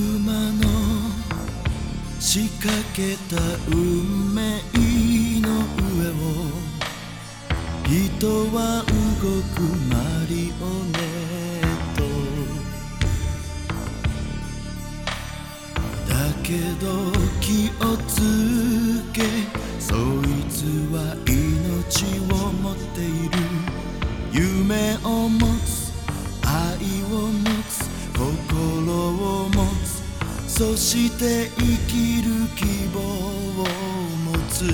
魔の仕掛けた運命の上を人は動くマリオネット。だけど気をつけそいつはそして生きる希望を持つ。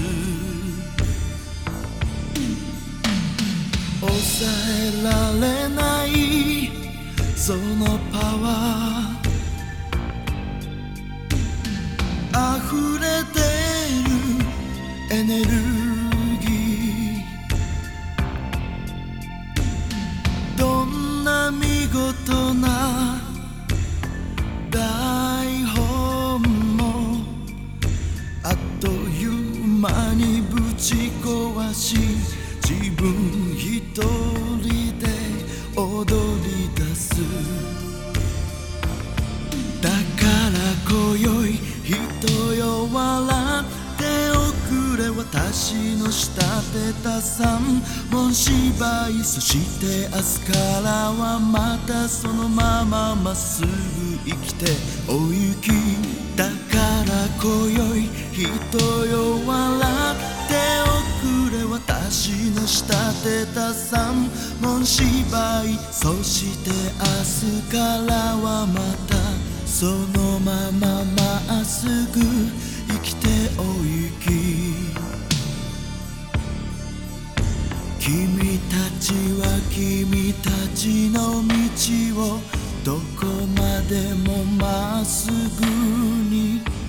抑えられないそのパワー。溢れてるエネルギー。にぶち壊し自分一人で踊り出す。だから今宵人よ笑っておくれ。私の仕立てた三本芝居そして明日からはまたそのまままっすぐ生きてお行き。だから今宵人よ笑っておくれ私の仕立てた三本芝居そして明日からはまたそのまままっすぐ生きてお行き。君たちは君たちの道をどこまでもまっすぐに。